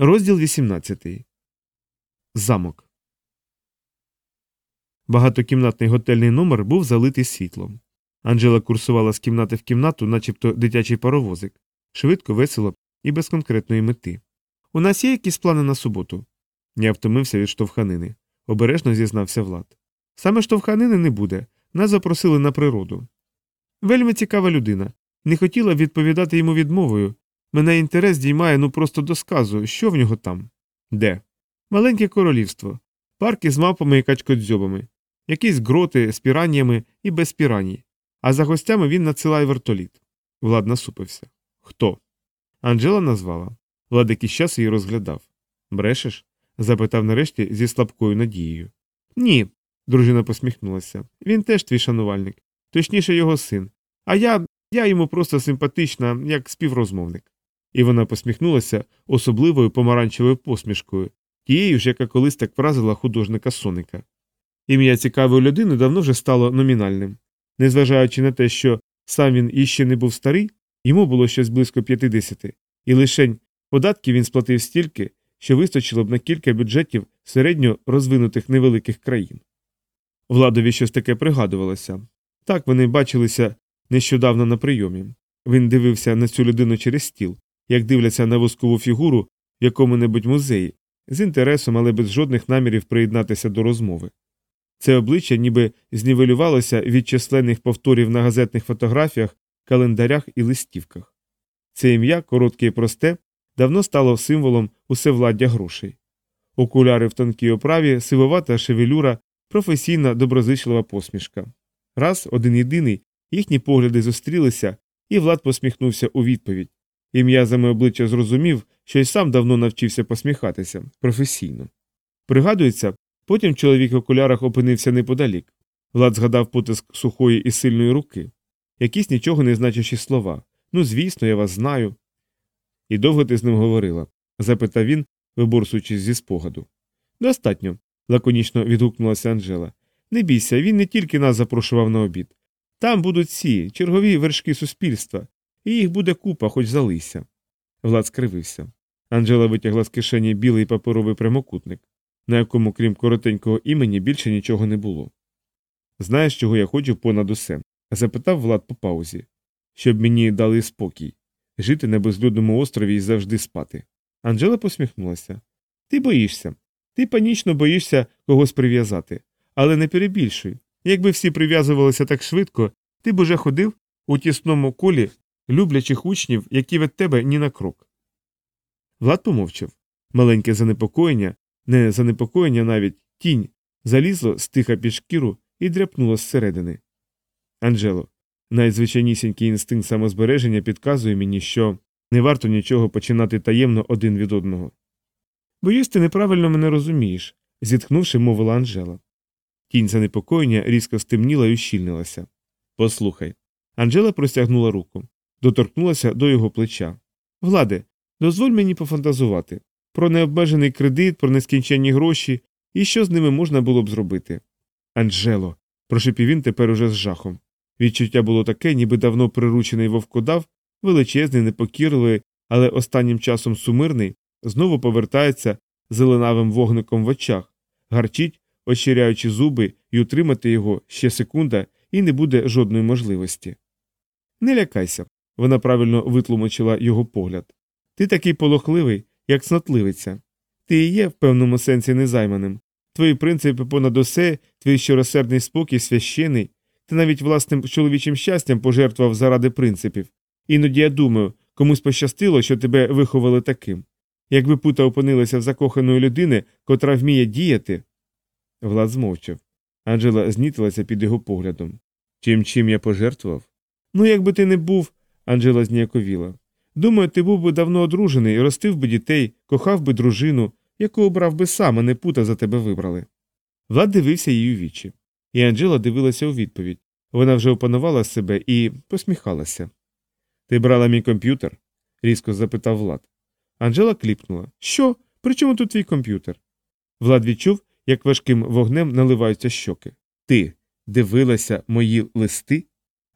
Розділ 18. Замок. Багатокімнатний готельний номер був залитий світлом. Анжела курсувала з кімнати в кімнату, начебто дитячий паровозик, швидко, весело і без конкретної мети. У нас є якісь плани на суботу? Я втомився від штовханини. Обережно зізнався Влад. Саме штовханини не буде. Нас запросили на природу. Вельми цікава людина. Не хотіла відповідати йому відмовою. Мене інтерес діймає ну просто до сказу, що в нього там? Де? Маленьке королівство, парки з мапами і качкодзьобами, якісь гроти з піраннями і без піраній. А за гостями він надсилає вертоліт. Влад насупився. Хто? Анджела назвала. Влад якийсь час її розглядав. Брешеш? запитав нарешті зі слабкою надією. Ні, дружина посміхнулася. Він теж твій шанувальник, точніше, його син. А я я йому просто симпатична, як співрозмовник. І вона посміхнулася особливою помаранчевою посмішкою, тією ж, яка колись так вразила художника Соника. Ім'я цікавої людини давно вже стало номінальним. Незважаючи на те, що сам він іще не був старий, йому було щось близько 50, і лишень податків він сплатив стільки, що вистачило б на кілька бюджетів середньо розвинутих невеликих країн. Владові щось таке пригадувалося. Так вони бачилися нещодавно на прийомі. Він дивився на цю людину через стіл, як дивляться на воскову фігуру в якому-небудь музеї, з інтересом, але без жодних намірів приєднатися до розмови. Це обличчя ніби знівелювалося від численних повторів на газетних фотографіях, календарях і листівках. Це ім'я, коротке і просте, давно стало символом усевладдя грошей. Окуляри в тонкій оправі, сивовата шевелюра, професійна доброзичлива посмішка. Раз, один єдиний, їхні погляди зустрілися, і Влад посміхнувся у відповідь. І м'язами обличчя зрозумів, що й сам давно навчився посміхатися професійно. Пригадується, потім чоловік в окулярах опинився неподалік. Влад згадав потиск сухої і сильної руки, якісь нічого не значущі слова. Ну, звісно, я вас знаю. І довго ти з ним говорила? запитав він, виборсуючись зі спогаду. Достатньо, лаконічно відгукнулася Анжела. Не бійся, він не тільки нас запрошував на обід. Там будуть всі, чергові вершки суспільства, і їх буде купа, хоч залися. Влад скривився. Анжела витягла з кишені білий паперовий прямокутник, на якому, крім коротенького імені, більше нічого не було. Знаєш, чого я хочу понад усе? запитав Влад по паузі. Щоб мені дали спокій, жити на безлюдному острові і завжди спати. Анжела посміхнулася. Ти боїшся. Ти панічно боїшся когось прив'язати. Але не перебільшуй. Якби всі прив'язувалися так швидко, ти б уже ходив у тісному колі люблячих учнів, які від тебе ні на крок. Влад помовчав. Маленьке занепокоєння, не занепокоєння навіть тінь, залізло стиха під шкіру і дряпнуло зсередини. Анджело, найзвичайнісінький інстинкт самозбереження підказує мені, що не варто нічого починати таємно один від одного. Боюсь, ти неправильно мене розумієш, зітхнувши, мовила Анжела. Тінь занепокоєння різко стемніла і ущільнилася. Послухай. Анжела простягнула руку, доторкнулася до його плеча. Владе, дозволь мені пофантазувати про необмежений кредит, про нескінченні гроші і що з ними можна було б зробити. Анжело, прошепів він тепер уже з жахом. Відчуття було таке, ніби давно приручений вовкодав, величезний, непокірливий, але останнім часом сумирний, знову повертається зеленавим вогником в очах, гарчить, ощиряючи зуби, і утримати його ще секунда, і не буде жодної можливості. Не лякайся, вона правильно витлумачила його погляд. Ти такий полохливий, як снотливиця. Ти і є в певному сенсі незайманим. Твої принципи понад усе, твій щиросердний спокій священий, ти навіть власним чоловічим щастям пожертвував заради принципів. Іноді я думаю, комусь пощастило, що тебе виховали таким. Якби пута опинилася в закоханої людини, котра вміє діяти. Влад змовчав. Анджела знітилася під його поглядом. Чим чим я пожертвував? Ну, якби ти не був, Анджела зніяковіла. Думаю, ти був би давно одружений ростив би дітей, кохав би дружину, яку обрав би сам, а не пута за тебе вибрали. Влад дивився їй у вічі. І Анджела дивилася у відповідь. Вона вже опанувала себе і посміхалася. Ти брала мій комп'ютер? різко запитав Влад. Анджела кліпнула. Що? При чому тут твій комп'ютер? Влад відчув, як важким вогнем наливаються щоки. Ти дивилася мої листи?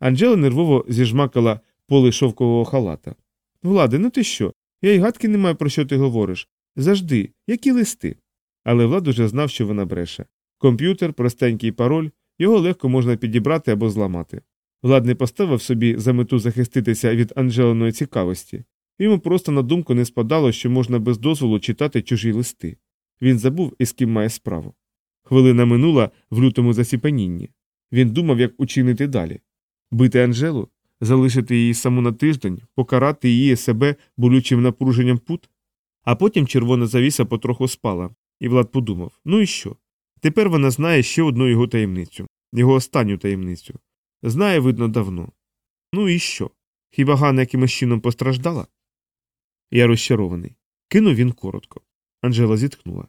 Анджела нервово зіжмакала поли шовкового халата. Влади, ну ти що? Я й гадки не маю, про що ти говориш. Завжди, які листи. Але Влад уже знав, що вона бреше. Комп'ютер, простенький пароль, його легко можна підібрати або зламати. Влад не поставив собі за мету захиститися від Анжелиної цікавості. Йому просто на думку не спадало, що можна без дозволу читати чужі листи. Він забув, із ким має справу. Хвилина минула в лютому засіпанінні. Він думав, як учинити далі бити Анжелу, залишити її саму на тиждень, покарати її себе болючим напруженням пут. А потім червона завіса потроху спала, і Влад подумав ну і що? Тепер вона знає ще одну його таємницю, його останню таємницю. Знає, видно, давно. Ну і що? Хіба Ганна якимось чином постраждала? Я розчарований. Кинув він коротко. Анжела зітхнула.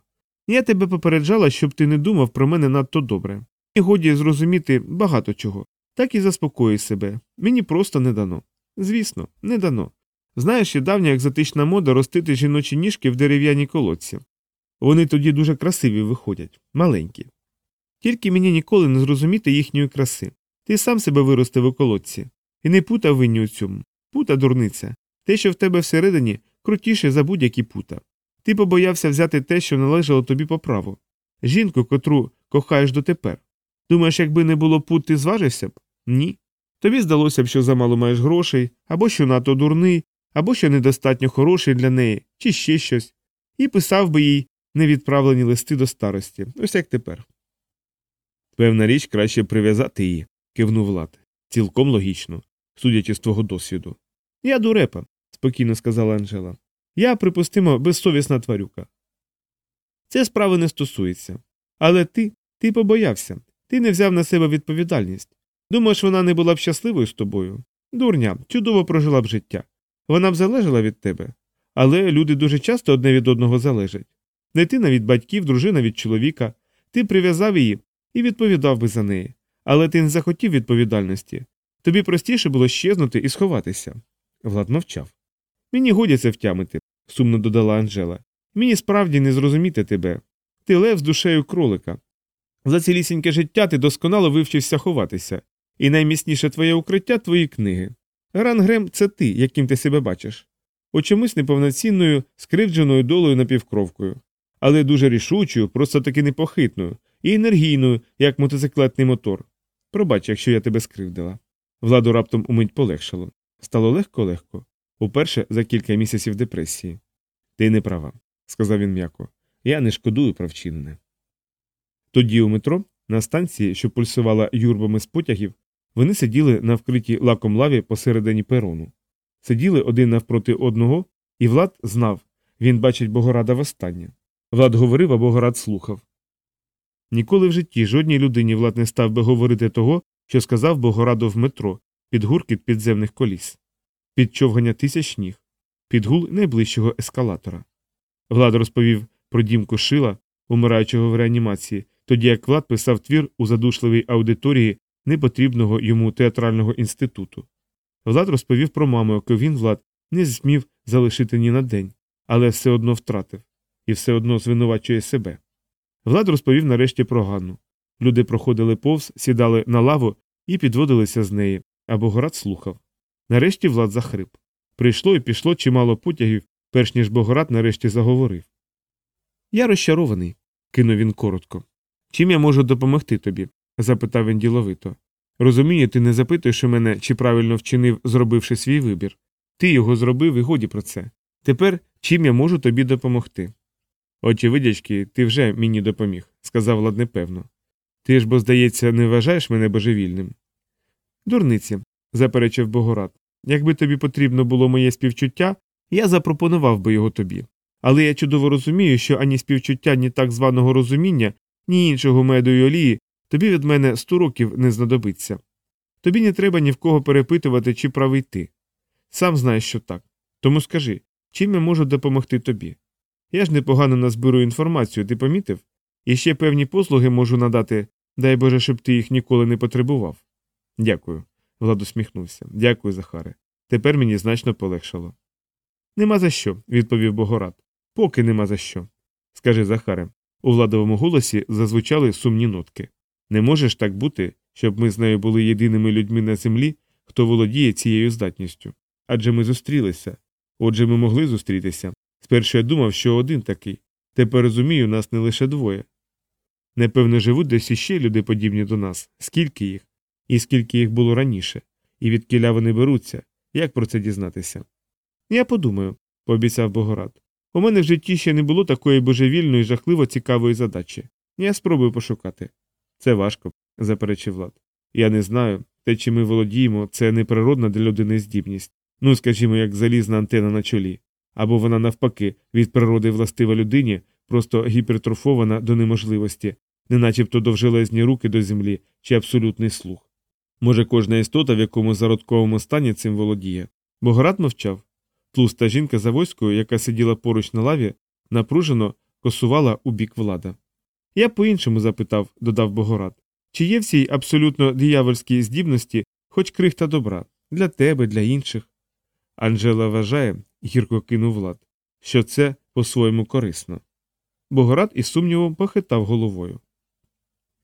Я тебе попереджала, щоб ти не думав про мене надто добре. І годі зрозуміти багато чого. Так і заспокої себе. Мені просто не дано. Звісно, не дано. Знаєш, є давня екзотична мода ростити жіночі ніжки в дерев'яній колодці. Вони тоді дуже красиві виходять, маленькі. Тільки мені ніколи не зрозуміти їхньої краси. Ти сам себе виростив у колодці. І не пута винні у цьому. Пута дурниця. Те, що в тебе всередині, крутіше за будь-які пута. Ти побоявся взяти те, що належало тобі по праву. Жінку, котру кохаєш дотепер. Думаєш, якби не було пут, ти зважився б? Ні. Тобі здалося б, що замало маєш грошей, або що надто дурний, або що недостатньо хороший для неї, чи ще щось, і писав би їй невідправлені листи до старості, ось як тепер. Певна річ краще прив'язати її, кивнув Влад. Цілком логічно, судячи з твого досвіду. Я дурепа, спокійно сказала Анжела. Я, припустимо, безсовісна тварюка. Це справи не стосується. Але ти, ти побоявся, ти не взяв на себе відповідальність. Думаєш, вона не була б щасливою з тобою? Дурня, чудово прожила б життя. Вона б залежала від тебе. Але люди дуже часто одне від одного залежать. Дитина від батьків, дружина від чоловіка. Ти прив'язав її і відповідав би за неї. Але ти не захотів відповідальності. Тобі простіше було щезнути і сховатися. Влад мовчав. Мені це втямити, сумно додала Анжела. Мені справді не зрозуміти тебе. Ти лев з душею кролика. За цілісіньке життя ти досконало вивчився ховатися, і найміцніше твоє укриття твої книги. Гран Грем це ти, яким ти себе бачиш. У чомусь неповноцінною, скривдженою долею напівкровкою, але дуже рішучою, просто таки непохитною, і енергійною, як мотоциклетний мотор. Пробач, якщо я тебе скривдила. Владу раптом умить полегшало. Стало легко легко. Уперше за кілька місяців депресії. Ти не права, сказав він м'яко. Я не шкодую про вчинене. Тоді у метро, на станції, що пульсувала юрбами з потягів, вони сиділи на вкритій лаком лаві посередині перону. Сиділи один навпроти одного, і Влад знав він бачить Богорада востаннє. Влад говорив, а Богорад слухав. Ніколи в житті жодній людині Влад не став би говорити того, що сказав Богораду в метро під гуркіт підземних коліс, під човгання тисяч ніг, під гул найближчого ескалатора. Влад розповів про дімку шила, умираючого в реанімації, тоді як Влад писав твір у задушливій аудиторії непотрібного йому театрального інституту. Влад розповів про маму, яку він Влад не змів залишити ні на день, але все одно втратив і все одно звинувачує себе. Влад розповів нарешті про Ганну. Люди проходили повз, сідали на лаву і підводилися з неї, а Богорад слухав. Нарешті Влад захрип. Прийшло і пішло чимало потягів, перш ніж Богорад нарешті заговорив. Я розчарований, кинув він коротко. Чим я можу допомогти тобі? Запитав він діловито. Розумію, ти не запитуєш у мене, чи правильно вчинив, зробивши свій вибір. Ти його зробив і годі про це. Тепер чим я можу тобі допомогти? Очевидячки, ти вже мені допоміг, сказав Влад непевно. Ти ж, бо, здається, не вважаєш мене божевільним. Дурниці, заперечив Богорад. Якби тобі потрібно було моє співчуття, я запропонував би його тобі. Але я чудово розумію, що ані співчуття, ні так званого розуміння, ні іншого меду й олії тобі від мене сто років не знадобиться. Тобі не треба ні в кого перепитувати, чи правий ти. Сам знаєш, що так. Тому скажи, чим я можу допомогти тобі? Я ж непогано назбиру інформацію, ти помітив? І ще певні послуги можу надати, дай Боже, щоб ти їх ніколи не потребував. Дякую. Влад усміхнувся. Дякую, Захаре. Тепер мені значно полегшало. Нема за що, відповів Богорад. Поки нема за що. Скажи, Захаре, у владовому голосі зазвучали сумні нотки. Не можеш так бути, щоб ми з нею були єдиними людьми на землі, хто володіє цією здатністю. Адже ми зустрілися. Отже, ми могли зустрітися. Спершу я думав, що один такий. Тепер розумію, нас не лише двоє. Непевно, живуть десь іще люди подібні до нас, скільки їх, і скільки їх було раніше, і від кіля вони беруться, як про це дізнатися. Я подумаю, пообіцяв Богорат. У мене в житті ще не було такої божевільної, жахливо цікавої задачі. Я спробую пошукати. Це важко, заперечив Влад. Я не знаю, те, чим ми володіємо, це неприродна для людини здібність. Ну, скажімо, як залізна антена на чолі. Або вона, навпаки, від природи властива людині, просто гіпертрофована до неможливості, не начебто довжелезні руки до землі чи абсолютний слух. Може, кожна істота в якому зародковому стані цим володіє. Богорат мовчав. Тлуста жінка за войською, яка сиділа поруч на лаві, напружено косувала у бік влада. Я по-іншому запитав, додав Богорат, чи є в цій абсолютно диявольській здібності хоч крихта добра для тебе, для інших. Анжела вважає, гірко кинув Влад, що це по-своєму корисно. Богорат із сумнівом похитав головою.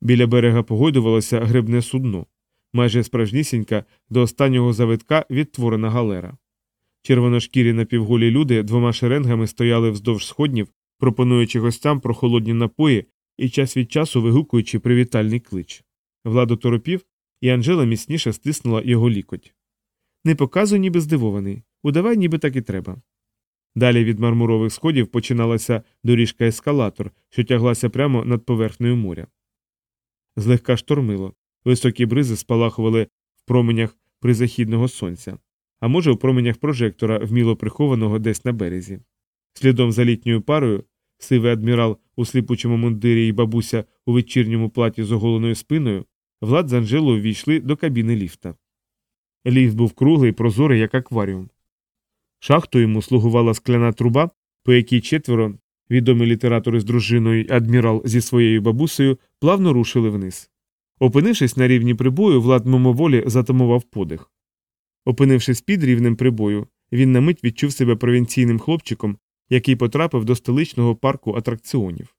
Біля берега погойдувалося грибне судно, майже справжнісінька до останнього завитка відтворена галера. Червоношкірі напівголі люди двома шеренгами стояли вздовж сходнів, пропонуючи гостям прохолодні напої і час від часу вигукуючи привітальний клич. Владо торопів, і Анжела міцніше стиснула його лікоть. Не показуй, ніби здивований, удавай, ніби так і треба. Далі від мармурових сходів починалася доріжка ескалатор, що тяглася прямо над поверхнею моря. Злегка штормило, високі бризи спалахували в променях призахідного сонця, а може, у променях прожектора, вміло прихованого десь на березі. Слідом за літньою парою сивий адмірал у сліпучому мундирі і бабуся у вечірньому платі з оголеною спиною, Влад з Анжелою ввійшли до кабіни ліфта. Ліфт був круглий, прозорий, як акваріум. Шахтою йому слугувала скляна труба, по якій четверо відомі літератори з дружиною адмірал зі своєю бабусею плавно рушили вниз. Опинившись на рівні прибою, Влад мимоволі затамував подих. Опинившись під рівнем прибою, він на мить відчув себе провінційним хлопчиком, який потрапив до столичного парку атракціонів.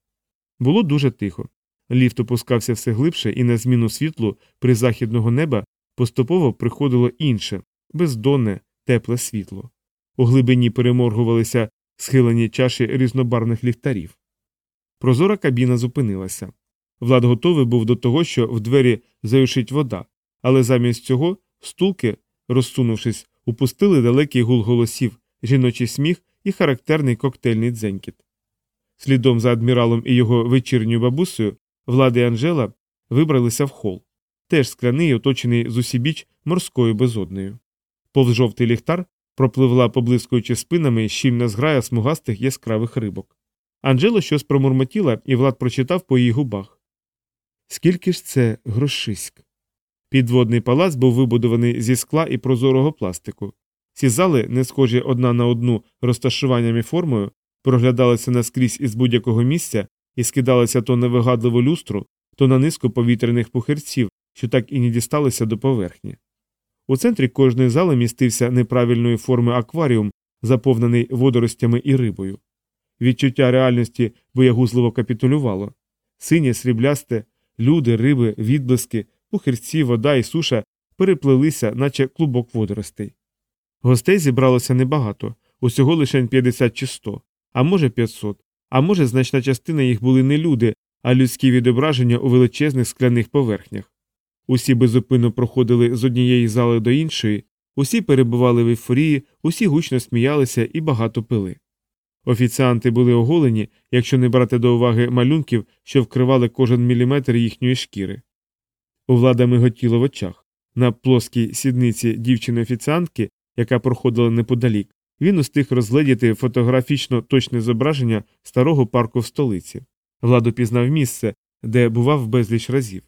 Було дуже тихо. Ліфт опускався все глибше, і на зміну світлу призахідного неба поступово приходило інше, бездонне, тепле світло. У глибині переморгувалися схилені чаші різнобарвних ліхтарів. Прозора кабіна зупинилася. Влад готовий був до того, що в двері заюшить вода, але замість цього стулки, розсунувшись, упустили далекий гул голосів, жіночий сміх і характерний коктейльний дзенькіт. Слідом за адміралом і його вечірньою бабусею Влад і Анжела вибралися в хол, теж скляний, оточений зусібіч морською безоднею. Повз жовтий ліхтар пропливла, поблискуючи спинами щільна зграя смугастих яскравих рибок. Анжела щось промурмотіла, і Влад прочитав по її губах. Скільки ж це грошиськ? Підводний палац був вибудований зі скла і прозорого пластику. Ці зали, не схожі одна на одну розташуванням і формою, проглядалися наскрізь із будь-якого місця і скидалися то на вигадливу люстру, то на низку повітряних пухирців, що так і не дісталися до поверхні. У центрі кожної зали містився неправильної форми акваріум, заповнений водоростями і рибою. Відчуття реальності боягузливо капітулювало синє, сріблясте, люди, риби, відблиски, пухирці, вода і суша переплелися, наче клубок водоростей. Гостей зібралося небагато, усього лише 50 чи 100, а може 500, а може значна частина їх були не люди, а людські відображення у величезних скляних поверхнях. Усі безупинно проходили з однієї зали до іншої, усі перебували в ейфорії, усі гучно сміялися і багато пили. Офіціанти були оголені, якщо не брати до уваги малюнків, що вкривали кожен міліметр їхньої шкіри. У влада миготіло в очах. На плоскій сідниці дівчини офіціантки, яка проходила неподалік, він устиг розгледіти фотографічно точне зображення старого парку в столиці. Владу пізнав місце, де бував безліч разів.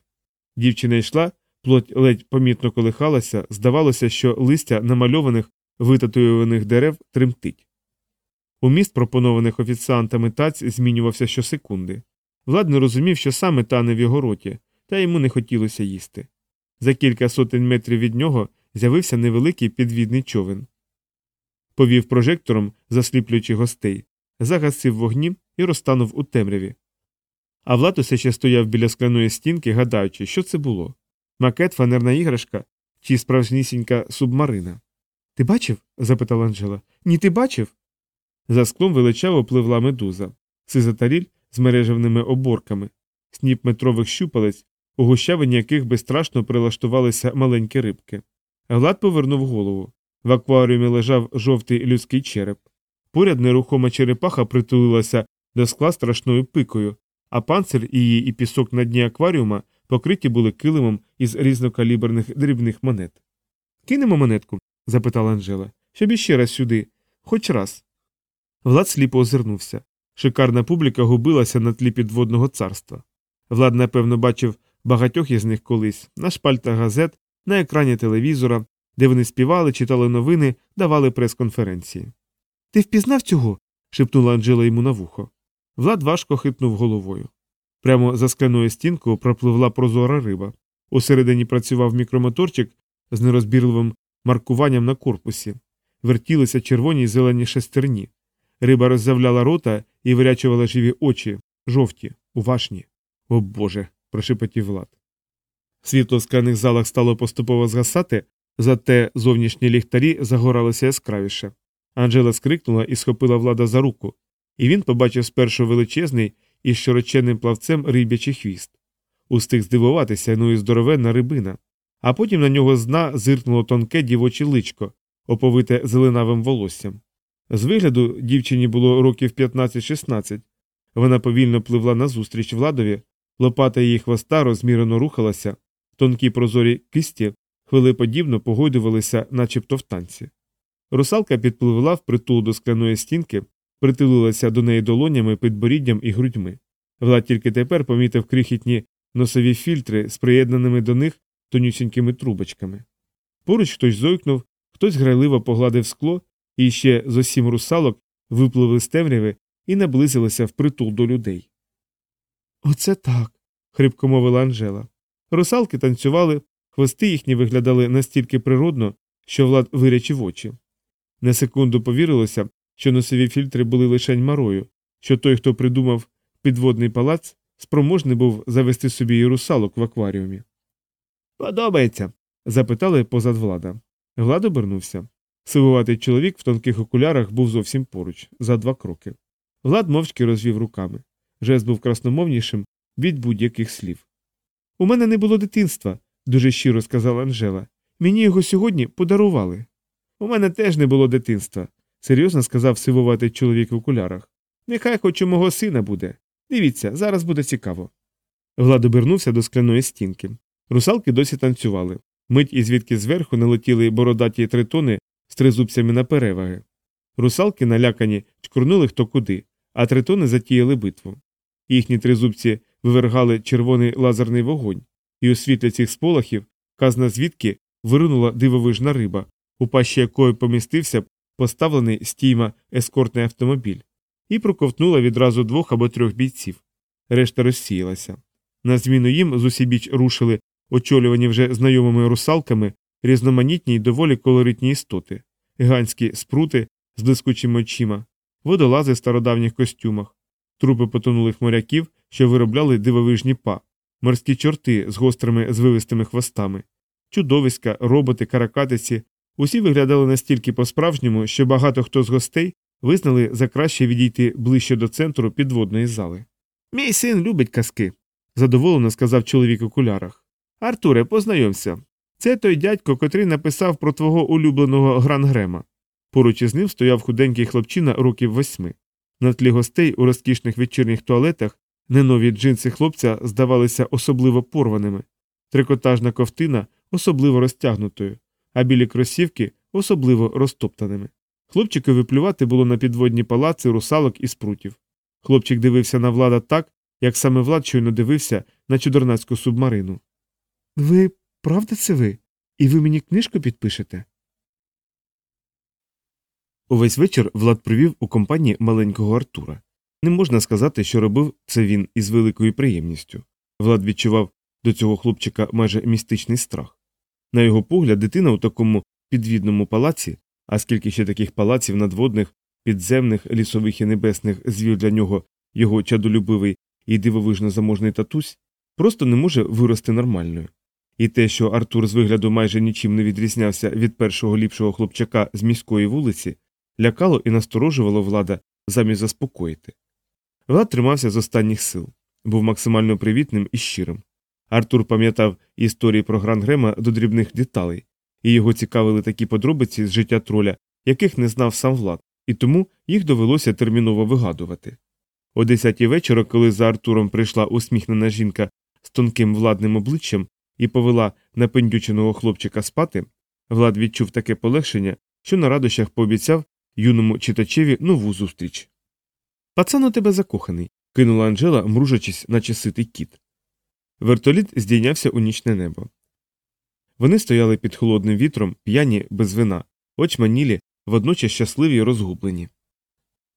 Дівчина йшла, плоть ледь помітно колихалася, здавалося, що листя намальованих витатуюваних дерев тремтить. Уміст пропонованих офіціантами таць змінювався щосекунди. Влад не розумів, що саме тане в його роті, та йому не хотілося їсти. За кілька сотень метрів від нього з'явився невеликий підвідний човен. Повів прожектором, засліплюючи гостей, загасив вогні і розтанув у темряві. А Влад усе ще стояв біля скляної стінки, гадаючи, що це було макет, фанерна іграшка чи справжнісінька субмарина. Ти бачив? запитала Анжела. Ні, ти бачив? За склом величаво пливла медуза, сизатаріль з мережевними оборками, сніп метрових щупалець, у гущавині яких безстрашно прилаштувалися маленькі рибки. Глад повернув голову. В акваріумі лежав жовтий людський череп. Поряд нерухома черепаха притулилася до скла страшною пикою, а панцир її і пісок на дні акваріума покриті були килимом із різнокаліберних дрібних монет. Кинемо монетку? запитала Анжела. Щоб іще раз сюди, хоч раз. Влад сліпо озирнувся. Шикарна публіка губилася на тлі підводного царства. Влад, напевно, бачив багатьох із них колись на шпальтах газет, на екрані телевізора, де вони співали, читали новини, давали прес-конференції. Ти впізнав цього? шепнула Анжела йому на вухо. Влад важко хитнув головою. Прямо за скляною стінкою пропливла прозора риба. Усередині працював мікромоторчик з нерозбірливим маркуванням на корпусі. Вертілися червоні й зелені шестерні. Риба роззявляла рота і вирячувала живі очі, жовті, уважні. О Боже. прошепотів Влад. Світло в скляних залах стало поступово згасати, зате зовнішні ліхтарі загоралися яскравіше. Анжела скрикнула і схопила влада за руку, і він побачив спершу величезний із широченним плавцем риб'ячий хвіст. Устиг здивуватися, ну і здоровенна рибина, а потім на нього з дна зиркнуло тонке дівоче личко, оповите зеленавим волоссям. З вигляду дівчині було років 15-16. Вона повільно пливла назустріч владові, лопата її хвоста розмірено рухалася, тонкі прозорі кисті хвилеподібно погойдувалися, начебто в танці. Русалка підпливла впритул до скляної стінки, притулилася до неї долонями, підборіддям і грудьми. Влад тільки тепер помітив крихітні носові фільтри з приєднаними до них тонюсінькими трубочками. Поруч хтось зойкнув, хтось грайливо погладив скло, і ще з осім русалок випливли з темряви і наблизилися впритул до людей. Оце так. хрипко мовила Анжела. Русалки танцювали, хвости їхні виглядали настільки природно, що влад вирячив очі. На секунду повірилося, що носові фільтри були лишень марою, що той, хто придумав підводний палац, спроможний був завести собі і русалок в акваріумі. Подобається? запитали позад влада. Влад обернувся. Сивуватий чоловік в тонких окулярах був зовсім поруч, за два кроки. Влад мовчки розвів руками. Жест був красномовнішим від будь-яких слів. У мене не було дитинства, дуже щиро сказала Анжела. Мені його сьогодні подарували. У мене теж не було дитинства, серйозно сказав сивуватий чоловік в окулярах. Нехай хоч у мого сина буде. Дивіться, зараз буде цікаво. Влад обернувся до скляної стінки. Русалки досі танцювали. Мить і звідки зверху налетіли бородаті тритони з тризубцями на переваги. Русалки, налякані, чкурнули хто куди, а тритони затіяли битву. Їхні тризубці вивергали червоний лазерний вогонь, і у світлі цих сполохів казна звідки виринула дивовижна риба, у пащі якої помістився поставлений стійма ескортний автомобіль, і проковтнула відразу двох або трьох бійців. Решта розсіялася. На зміну їм з усібіч рушили, очолювані вже знайомими русалками, різноманітні й доволі колоритні істоти, гігантські спрути з блискучими очима, водолази в стародавніх костюмах, трупи потонулих моряків, що виробляли дивовижні па, морські чорти з гострими звивистими хвостами, чудовиська, роботи, каракатиці. Усі виглядали настільки по-справжньому, що багато хто з гостей визнали за краще відійти ближче до центру підводної зали. Мій син любить казки, задоволено сказав чоловік у окулярах. Артуре, познайомся. Це той дядько, котрий написав про твого улюбленого Грангрема. Поруч із ним стояв худенький хлопчина років восьми. На тлі гостей у розкішних вечірніх туалетах ненові джинси хлопця здавалися особливо порваними, трикотажна ковтина особливо розтягнутою, а білі кросівки особливо розтоптаними. Хлопчикові плювати було на підводні палаци, русалок і спрутів. Хлопчик дивився на влада так, як саме влад щойно дивився на чудернацьку субмарину. Ви правда це ви? І ви мені книжку підпишете? Увесь вечір Влад провів у компанії маленького Артура. Не можна сказати, що робив це він із великою приємністю. Влад відчував до цього хлопчика майже містичний страх. На його погляд, дитина у такому підвідному палаці, а скільки ще таких палаців надводних, підземних, лісових і небесних звів для нього його чадолюбивий і дивовижно заможний татусь, просто не може вирости нормальною. І те, що Артур з вигляду майже нічим не відрізнявся від першого ліпшого хлопчака з міської вулиці, лякало і насторожувало влада замість заспокоїти. Влад тримався з останніх сил, був максимально привітним і щирим. Артур пам'ятав історії про Грангрема до дрібних деталей, і його цікавили такі подробиці з життя троля, яких не знав сам Влад, і тому їх довелося терміново вигадувати. О десятій вечора, коли за Артуром прийшла усміхнена жінка з тонким владним обличчям і повела напендюченого хлопчика спати, Влад відчув таке полегшення, що на радощах пообіцяв юному читачеві нову зустріч. Пацан у тебе закоханий, кинула Анжела, мружачись, наче ситий кіт. Вертоліт здійнявся у нічне небо. Вони стояли під холодним вітром, п'яні без вина, очманілі, водночас щасливі й розгублені.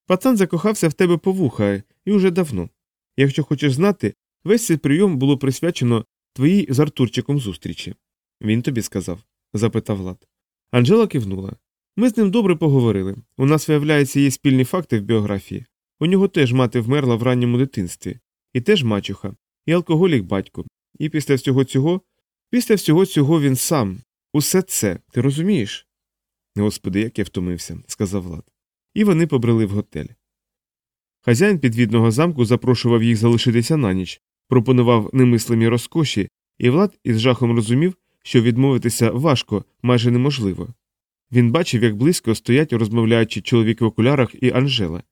Пацан закохався в тебе по вуха і уже давно. Якщо хочеш знати, весь цей прийом було присвячено твоїй з Артурчиком зустрічі. Він тобі сказав? запитав Влад. Анжела кивнула. Ми з ним добре поговорили. У нас, виявляється, є спільні факти в біографії. У нього теж мати вмерла в ранньому дитинстві, і теж мачуха, і алкоголік батько. І після всього цього, після всього цього він сам. Усе це, ти розумієш? Господи, як я втомився, сказав Влад. І вони побрели в готель. Хазяїн підвідного замку запрошував їх залишитися на ніч, пропонував немислимі розкоші, і Влад із жахом розумів, що відмовитися важко, майже неможливо. Він бачив, як близько стоять, розмовляючи чоловік в окулярах і Анжела.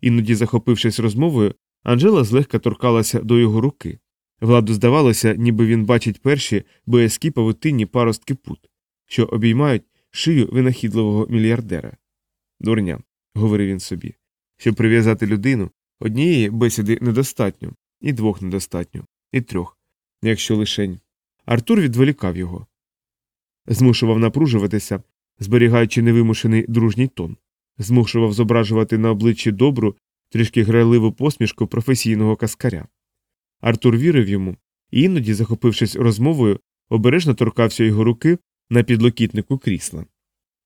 Іноді, захопившись розмовою, Анжела злегка торкалася до його руки. Владу здавалося, ніби він бачить перші боязкі павутинні паростки пут, що обіймають шию винахідливого мільярдера. Дурня, говорив він собі. Щоб прив'язати людину, однієї бесіди недостатньо, і двох недостатньо, і трьох, якщо лишень. Артур відволікав його, змушував напружуватися, зберігаючи невимушений дружній тон, змушував зображувати на обличчі добру, трішки грайливу посмішку професійного каскаря. Артур вірив йому і іноді, захопившись розмовою, обережно торкався його руки на підлокітнику крісла.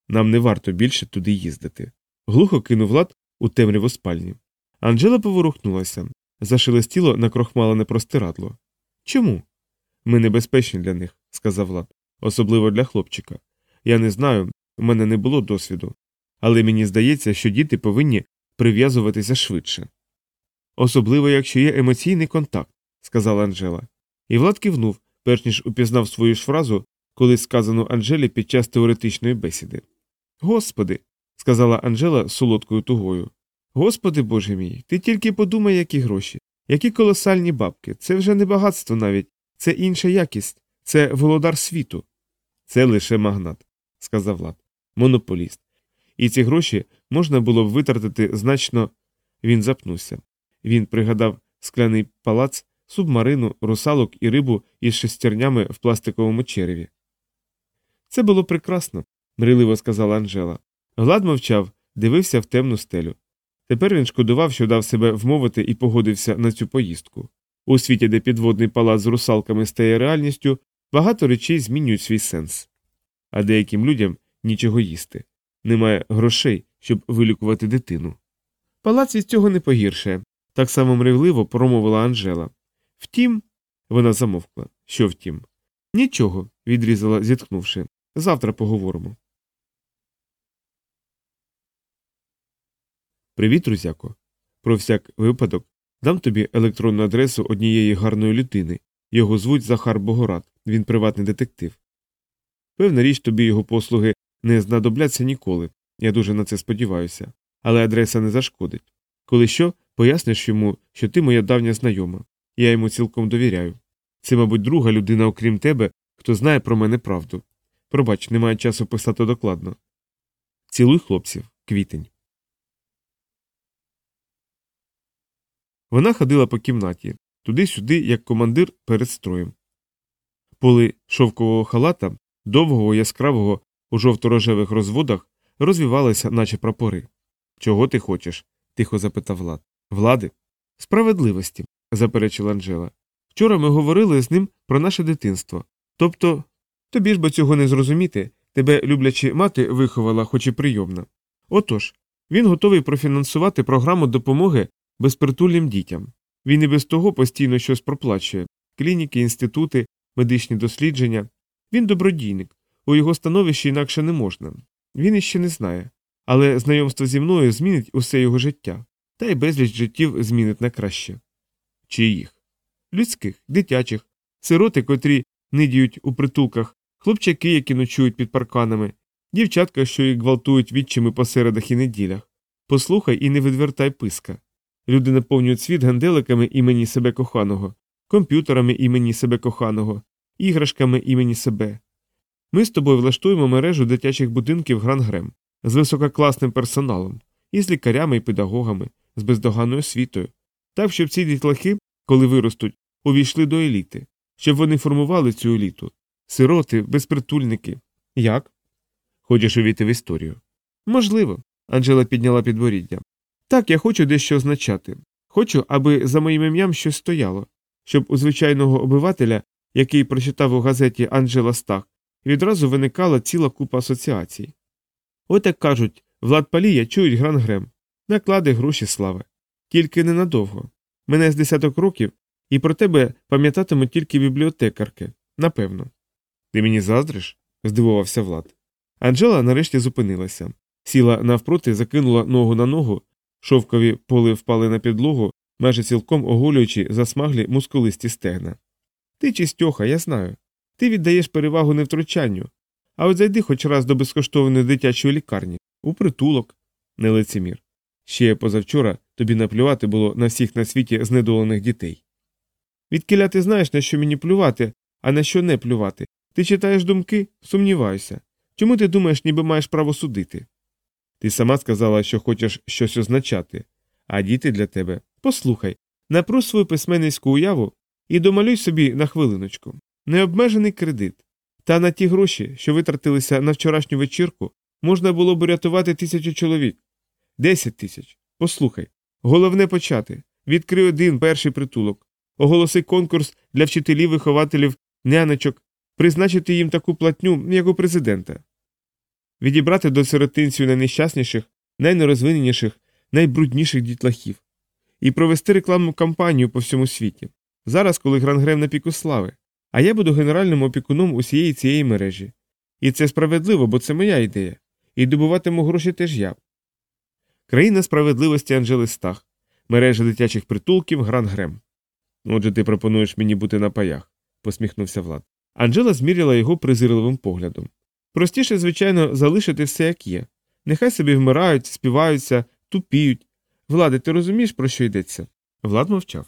Нам не варто більше туди їздити. Глухо кинув лад у темряву спальні. Анжела поворухнулася, зашелестіло накрохмалене простирадло. Чому? Ми небезпечні для них, сказав Влад, особливо для хлопчика. Я не знаю, у мене не було досвіду, але мені здається, що діти повинні прив'язуватися швидше. Особливо, якщо є емоційний контакт, сказала Анжела. І Влад кивнув, перш ніж упізнав свою ж фразу, коли сказану Анжелі під час теоретичної бесіди. Господи, сказала Анжела солодкою тугою. Господи боже мій, ти тільки подумай, які гроші, які колосальні бабки. Це вже не багатство навіть, це інша якість, це володар світу. Це лише магнат, сказав Влад, монополіст. І ці гроші можна було б витратити значно. Він запнувся. Він пригадав скляний палац, субмарину, русалок і рибу із шестернями в пластиковому череві. Це було прекрасно, мрійливо сказала Анжела. Глад мовчав, дивився в темну стелю. Тепер він шкодував, що дав себе вмовити і погодився на цю поїздку. У світі, де підводний палац з русалками стає реальністю, багато речей змінюють свій сенс. А деяким людям нічого їсти. Немає грошей, щоб вилікувати дитину. Палац від цього не погіршає, так само мривливо промовила Анжела. Втім, вона замовкла. Що втім? Нічого, відрізала, зітхнувши. Завтра поговоримо. Привіт, друзяко. Про всяк випадок дам тобі електронну адресу однієї гарної людини. Його звуть Захар Богорат, він приватний детектив. Певна річ, тобі його послуги не знадобляться ніколи, я дуже на це сподіваюся, але адреса не зашкодить. Коли що, поясниш йому, що ти моя давня знайома, я йому цілком довіряю. Це, мабуть, друга людина, окрім тебе, хто знає про мене правду. Пробач, немає часу писати докладно. Цілуй хлопців, квітень. Вона ходила по кімнаті, туди-сюди, як командир перед строєм. Поли шовкового халата, довгого яскравого у жовто-рожевих розводах, розвівалися, наче прапори. Чого ти хочеш? тихо запитав Влад. Влади? Справедливості, заперечила Анжела. Вчора ми говорили з ним про наше дитинство. Тобто, тобі ж бо цього не зрозуміти, тебе люблячи мати виховала, хоч і прийомна. Отож, він готовий профінансувати програму допомоги безпритульним дітям. Він і без того постійно щось проплачує клініки, інститути, медичні дослідження. Він добродійник, у його становищі інакше не можна. Він іще не знає. але знайомство зі мною змінить усе його життя, та й безліч життів змінить на краще. Чиїх? Людських, дитячих, сироти, котрі нидіють у притулках, хлопчаки, які ночують під парканами, дівчатка, що їх гвалтують відчими по середах і неділях. Послухай і не відвертай писка. Люди наповнюють світ ганделиками імені себе коханого, комп'ютерами імені себе коханого, іграшками імені себе. Ми з тобою влаштуємо мережу дитячих будинків Грангрем з висококласним персоналом, із лікарями і педагогами, з бездоганною освітою, так, щоб ці дітлахи, коли виростуть, увійшли до еліти, щоб вони формували цю еліту. Сироти, безпритульники. Як? Хочеш увійти в історію? Можливо. Анжела підняла підборіддя. Так, я хочу дещо означати. Хочу, аби за моїм ім'ям щось стояло, щоб у звичайного обивателя, який прочитав у газеті Анджела Стах, відразу виникала ціла купа асоціацій. От як кажуть, Влад Палія чують грангрем, наклади гроші слави. Тільки ненадовго. Мене з десяток років, і про тебе пам'ятатимуть тільки бібліотекарки, напевно. Ти мені заздриш? здивувався Влад. Анжела нарешті зупинилася, сіла навпроти, закинула ногу на ногу, шовкові поли впали на підлогу, майже цілком оголюючи засмаглі мускулисті стегна. Ти чистьоха, я знаю. Ти віддаєш перевагу не втручанню. А от зайди хоч раз до безкоштовної дитячої лікарні, у притулок, не лицемір. Ще позавчора тобі наплювати було на всіх на світі знедолених дітей. Відкіля ти знаєш, на що мені плювати, а на що не плювати. Ти читаєш думки? Сумніваюся. Чому ти думаєш, ніби маєш право судити? Ти сама сказала, що хочеш щось означати, а діти для тебе послухай, напрусь свою письменницьку уяву і домалюй собі на хвилиночку необмежений кредит. Та на ті гроші, що витратилися на вчорашню вечірку, можна було б урятувати тисячу чоловік. Десять тисяч. Послухай. Головне почати. Відкрий один перший притулок. Оголоси конкурс для вчителів, вихователів, няночок, призначити їм таку платню, як у президента. Відібрати до сиротинців найнещасніших, найнерозвиненіших, найбрудніших дітлахів. І провести рекламну кампанію по всьому світі. Зараз, коли Грангрем на піку слави. А я буду генеральним опікуном усієї цієї мережі. І це справедливо, бо це моя ідея. І добуватиму гроші теж я. Країна справедливості Анжели Стах, мережа дитячих притулків Грангрем. Отже, ти пропонуєш мені бути на паях, посміхнувся Влад. Анжела зміряла його презирливим поглядом. Простіше, звичайно, залишити все як є. Нехай собі вмирають, співаються, тупіють. Влади, ти розумієш, про що йдеться? Влад мовчав.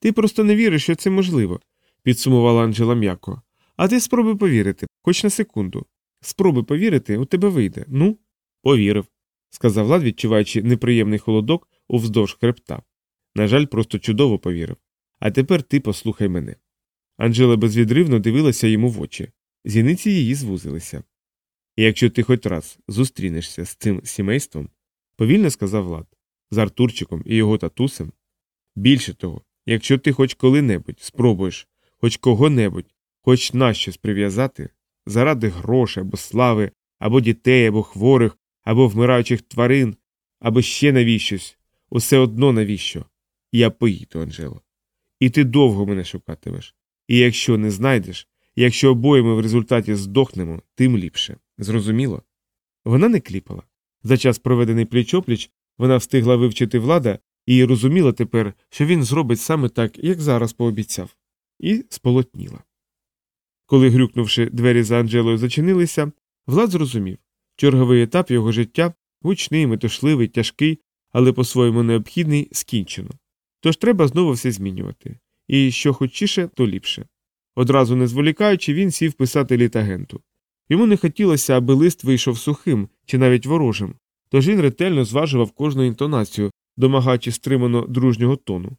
Ти просто не віриш, що це можливо, підсумувала Анжела м'яко. А ти спробуй повірити, хоч на секунду. Спробуй повірити, у тебе вийде. Ну, повірив, сказав Влад, відчуваючи неприємний холодок увздовж хребта. На жаль, просто чудово повірив. А тепер ти послухай мене. Анжела безвідривно дивилася йому в очі. Зіниці її звузилися. Якщо ти хоч раз зустрінешся з цим сімейством, повільно сказав Влад, з Артурчиком і його татусем. Більше того, якщо ти хоч коли-небудь спробуєш хоч кого-небудь, хоч на щось прив'язати, заради грошей або слави, або дітей, або хворих, або вмираючих тварин, або ще навіщось, усе одно навіщо. Я поїду, Анжело. І ти довго мене шукатимеш. І якщо не знайдеш, якщо обоє ми в результаті здохнемо, тим ліпше. Зрозуміло? Вона не кліпала. За час, проведений пліч-опліч, вона встигла вивчити влада і розуміла тепер, що він зробить саме так, як зараз пообіцяв і сполотніла. Коли, грюкнувши, двері за Анджелою зачинилися, Влад зрозумів черговий етап його життя гучний, метушливий, тяжкий, але по-своєму необхідний, скінчено. Тож треба знову все змінювати. І що хочіше, то ліпше. Одразу не зволікаючи, він сів писати літагенту. Йому не хотілося, аби лист вийшов сухим чи навіть ворожим, тож він ретельно зважував кожну інтонацію, домагаючи стримано дружнього тону.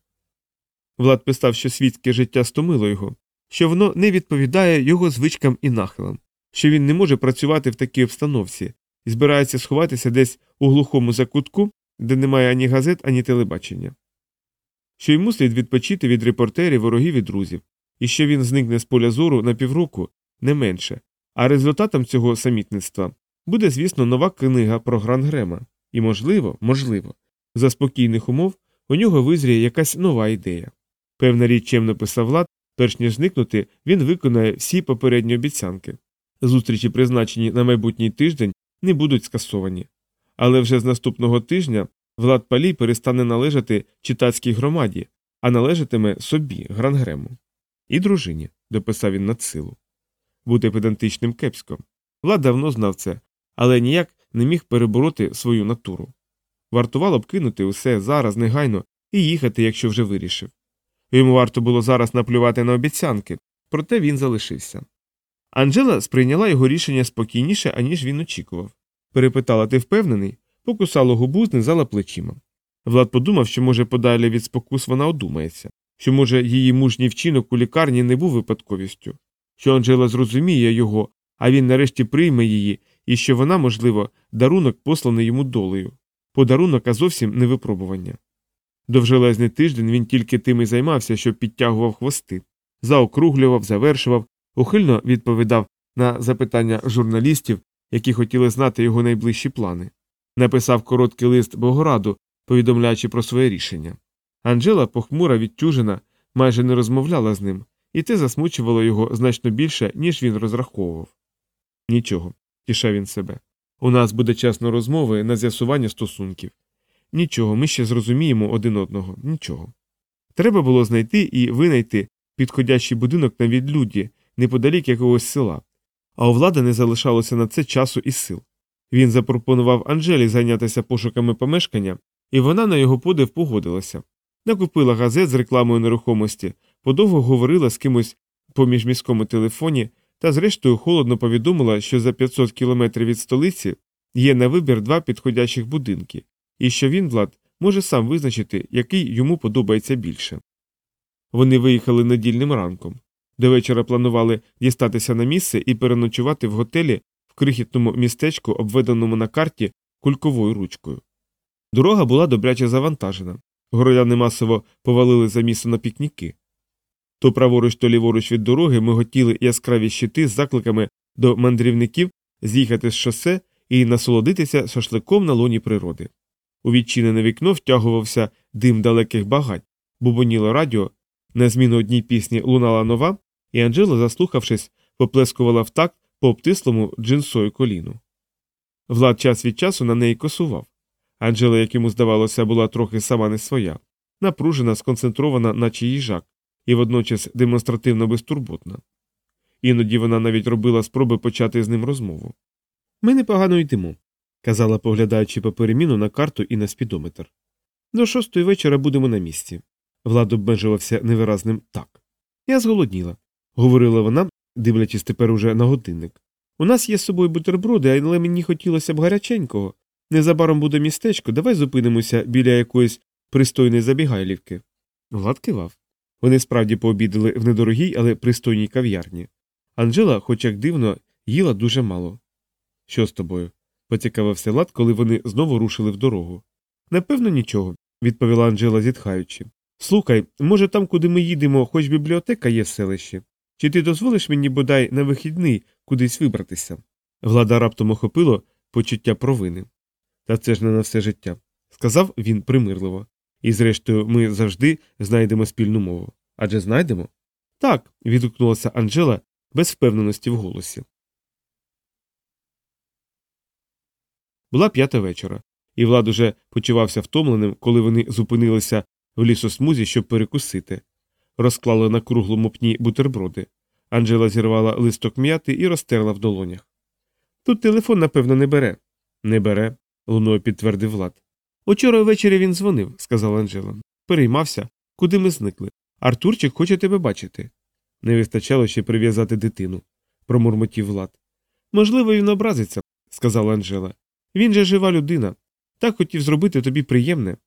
Влад писав, що світське життя стомило його, що воно не відповідає його звичкам і нахилам, що він не може працювати в такій обстановці і збирається сховатися десь у глухому закутку, де немає ані газет, ані телебачення, що йому слід відпочити від репортерів, ворогів і друзів, і що він зникне з поля зору на півроку не менше, а результатом цього самітництва буде, звісно, нова книга про Грангрема. І, можливо, можливо, за спокійних умов у нього визріє якась нова ідея. Певна річ чемно писав Влад, перш ніж зникнути, він виконає всі попередні обіцянки. Зустрічі, призначені на майбутній тиждень, не будуть скасовані. Але вже з наступного тижня Влад Палій перестане належати читацькій громаді, а належатиме собі, Грангрему. І дружині, дописав він надсилу. Бути педантичним кепсько. Влад давно знав це, але ніяк не міг перебороти свою натуру. Вартувало б кинути усе зараз негайно і їхати, якщо вже вирішив. Йому варто було зараз наплювати на обіцянки, проте він залишився. Анжела сприйняла його рішення спокійніше, аніж він очікував. Перепитала, ти впевнений? Покусала губу, знизала плечима. Влад подумав, що, може, подалі від спокус вона одумається, що, може, її мужній вчинок у лікарні не був випадковістю, що Анжела зрозуміє його, а він нарешті прийме її, і що вона, можливо, дарунок посланий йому долею, подарунок, а зовсім не випробування. Довжелезний тиждень він тільки тим і займався, що підтягував хвости, заокруглював, завершував, ухильно відповідав на запитання журналістів, які хотіли знати його найближчі плани. Написав короткий лист Богораду, повідомляючи про своє рішення. Анжела, похмура, відтюжена, майже не розмовляла з ним, і те засмучувало його значно більше, ніж він розраховував. Нічого, тішав він себе. У нас буде час на розмови на з'ясування стосунків. Нічого, ми ще зрозуміємо один одного, нічого. Треба було знайти і винайти підходящий будинок на відлюдді, неподалік якогось села, а у влади не залишалося на це часу і сил. Він запропонував Анжелі зайнятися пошуками помешкання, і вона на його подив погодилася. Накупила газет з рекламою нерухомості, подовго говорила з кимось по міжміському телефоні та, зрештою, холодно повідомила, що за 500 кілометрів від столиці є на вибір два підходящих будинки, і що він, Влад, може сам визначити, який йому подобається більше. Вони виїхали недільним ранком. До вечора планували дістатися на місце і переночувати в готелі в крихітному містечку, обведеному на карті кульковою ручкою. Дорога була добряче завантажена. Гороляни масово повалили за місто на пікніки. То праворуч, то ліворуч від дороги миготіли яскраві щити з закликами до мандрівників з'їхати з шосе і насолодитися шашликом на лоні природи. У відчинене вікно втягувався дим далеких багать, бубоніло радіо, на зміну одній пісні лунала нова, і Анджела, заслухавшись, поплескувала в такт по обтислому джинсою коліну. Влад час від часу на неї косував. Анджела, як йому здавалося, була трохи сама не своя, напружена, сконцентрована, наче їжак, і водночас демонстративно безтурботна. Іноді вона навіть робила спроби почати з ним розмову. Ми непогано йдемо, казала, поглядаючи по переміну на карту і на спідометр. До шостої вечора будемо на місці. Влад обмежувався невиразним так. Я зголодніла, говорила вона, дивлячись тепер уже на годинник. У нас є з собою бутерброди, але мені хотілося б гаряченького. Незабаром буде містечко, давай зупинимося біля якоїсь пристойної забігайлівки. Влад кивав. Вони справді пообідали в недорогій, але пристойній кав'ярні. Анжела, хоч як дивно, їла дуже мало. Що з тобою? Поцікавився Влад, коли вони знову рушили в дорогу. Напевно, нічого, відповіла Анжела, зітхаючи. Слухай, може, там, куди ми їдемо, хоч бібліотека є в селищі? Чи ти дозволиш мені бодай на вихідний кудись вибратися? Влада раптом охопило почуття провини. Та це ж не на все життя, сказав він примирливо. І, зрештою, ми завжди знайдемо спільну мову. Адже знайдемо? Так. відгукнулася Анжела без впевненості в голосі. Була п'ята вечора, і Влад уже почувався втомленим, коли вони зупинилися в лісосмузі, щоб перекусити. Розклали на круглому пні бутерброди. Анжела зірвала листок м'яти і розтерла в долонях. Тут телефон, напевно, не бере. Не бере, луною підтвердив Влад. Учора ввечері він дзвонив, сказала Анжела. Переймався, куди ми зникли. Артурчик хоче тебе бачити. Не вистачало ще прив'язати дитину, промурмотів Влад. Можливо, він образиться, сказала Анжела. Він же жива людина. Так хотів зробити тобі приємне.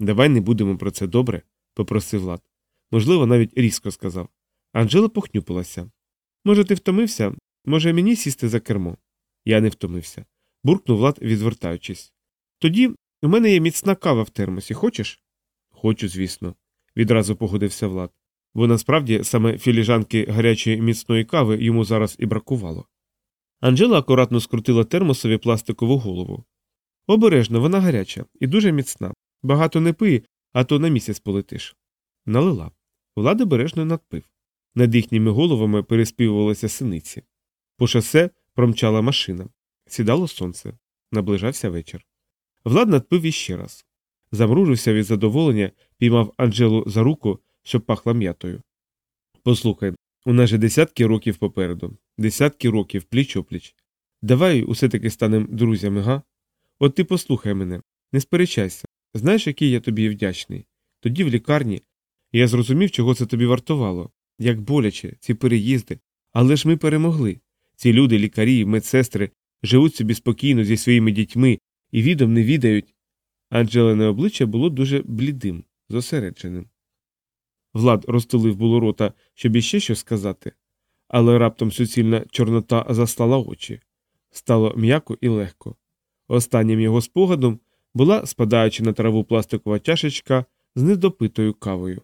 Давай не будемо про це добре, попросив Влад. Можливо, навіть різко сказав. Анжела похнюпилася. Може, ти втомився? Може, мені сісти за кермо? Я не втомився. буркнув Влад, відвертаючись. Тоді у мене є міцна кава в термосі, хочеш? Хочу, звісно, відразу погодився Влад. Бо насправді саме філіжанки гарячої міцної кави йому зараз і бракувало. Анжела акуратно скрутила термосові пластикову голову. Обережно, вона гаряча і дуже міцна. Багато не пий, а то на місяць полетиш. Налила. Влад обережно надпив. Над їхніми головами переспівувалися синиці. По шосе промчала машина. Сідало сонце. Наближався вечір. Влад надпив іще раз. Замружився від задоволення, піймав Анджелу за руку, що пахла м'ятою. Послухай, у нас же десятки років попереду, десятки років пліч опліч. Давай усе таки станемо друзями, га? От ти послухай мене, не сперечайся. Знаєш, який я тобі вдячний. Тоді в лікарні я зрозумів, чого це тобі вартувало, як боляче, ці переїзди. Але ж ми перемогли. Ці люди, лікарі, медсестри, живуть собі спокійно зі своїми дітьми і відом не відають. Анджелине обличчя було дуже блідим, зосередженим. Влад розтулив було рота, щоб іще щось сказати, але раптом суцільна чорнота заслала очі. Стало м'яко і легко. Останнім його спогадом була, спадаючи на траву пластикова чашечка з недопитою кавою.